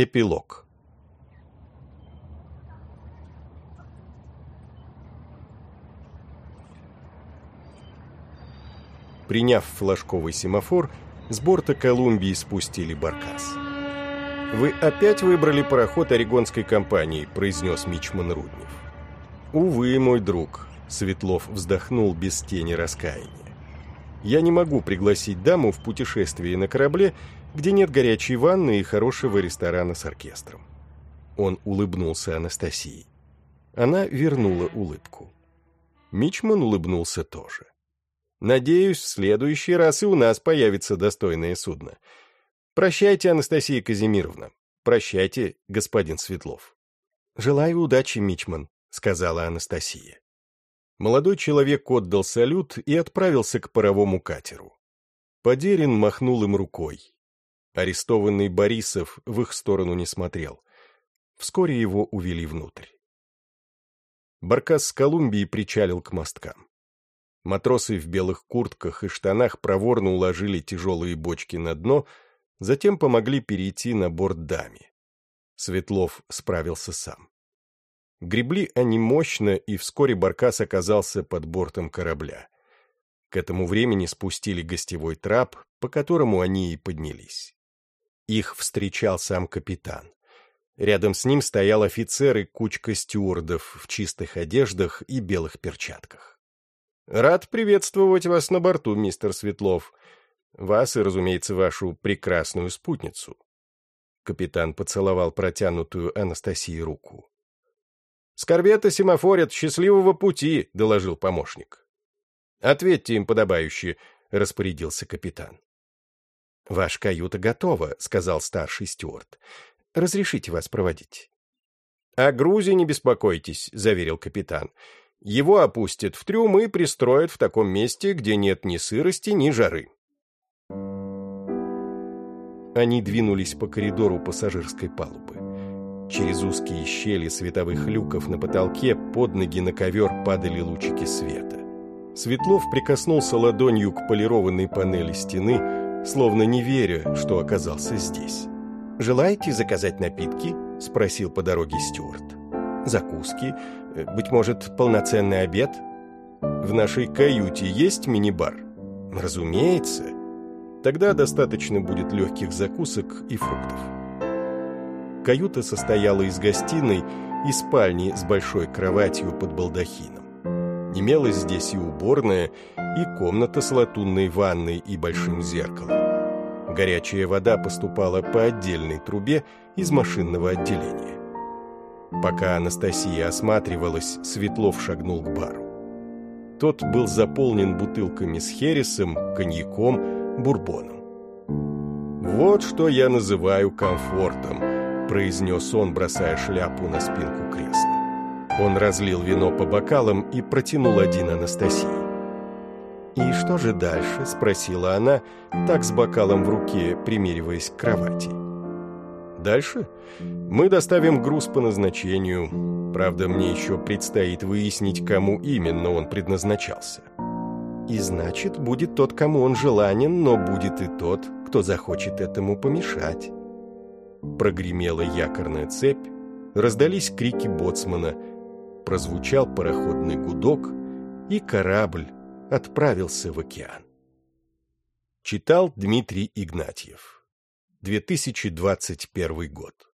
Эпилог Приняв флажковый семафор, с борта Колумбии спустили баркас. «Вы опять выбрали пароход Орегонской компании», — произнес Мичман Руднев. «Увы, мой друг», — Светлов вздохнул без тени раскаяния. «Я не могу пригласить даму в путешествие на корабле, где нет горячей ванны и хорошего ресторана с оркестром». Он улыбнулся Анастасии. Она вернула улыбку. Мичман улыбнулся тоже. Надеюсь, в следующий раз и у нас появится достойное судно. Прощайте, Анастасия Казимировна. Прощайте, господин Светлов. Желаю удачи, Мичман, сказала Анастасия. Молодой человек отдал салют и отправился к паровому катеру. Подерин махнул им рукой. Арестованный Борисов в их сторону не смотрел. Вскоре его увели внутрь. Баркас с Колумбии причалил к мосткам. Матросы в белых куртках и штанах проворно уложили тяжелые бочки на дно, затем помогли перейти на борт даме. Светлов справился сам. Гребли они мощно, и вскоре Баркас оказался под бортом корабля. К этому времени спустили гостевой трап, по которому они и поднялись. Их встречал сам капитан. Рядом с ним стоял офицер и кучка стюардов в чистых одеждах и белых перчатках. Рад приветствовать вас на борту, мистер Светлов. Вас и, разумеется, вашу прекрасную спутницу. Капитан поцеловал протянутую Анастасии руку. «С корвета семафорят, счастливого пути!» — доложил помощник. «Ответьте им подобающе», — распорядился капитан. «Ваш каюта готова», — сказал старший стюарт. «Разрешите вас проводить». «О грузе не беспокойтесь», — заверил капитан. Его опустят в трюм и пристроят в таком месте, где нет ни сырости, ни жары. Они двинулись по коридору пассажирской палубы. Через узкие щели световых люков на потолке под ноги на ковер падали лучики света. Светлов прикоснулся ладонью к полированной панели стены, словно не веря, что оказался здесь. «Желаете заказать напитки?» — спросил по дороге Стюарт. «Закуски? Быть может, полноценный обед? В нашей каюте есть мини-бар? Разумеется. Тогда достаточно будет легких закусок и фруктов. Каюта состояла из гостиной и спальни с большой кроватью под балдахином. Имелась здесь и уборная, и комната с латунной ванной и большим зеркалом. Горячая вода поступала по отдельной трубе из машинного отделения. Пока Анастасия осматривалась, Светлов шагнул к бару. Тот был заполнен бутылками с хересом, коньяком, бурбоном. «Вот что я называю комфортом», — произнес он, бросая шляпу на спинку кресла. Он разлил вино по бокалам и протянул один Анастасии. «И что же дальше?» — спросила она, так с бокалом в руке, примериваясь к кровати. Дальше мы доставим груз по назначению. Правда, мне еще предстоит выяснить, кому именно он предназначался. И значит, будет тот, кому он желанен, но будет и тот, кто захочет этому помешать. Прогремела якорная цепь, раздались крики боцмана, прозвучал пароходный гудок, и корабль отправился в океан. Читал Дмитрий Игнатьев 2021 год.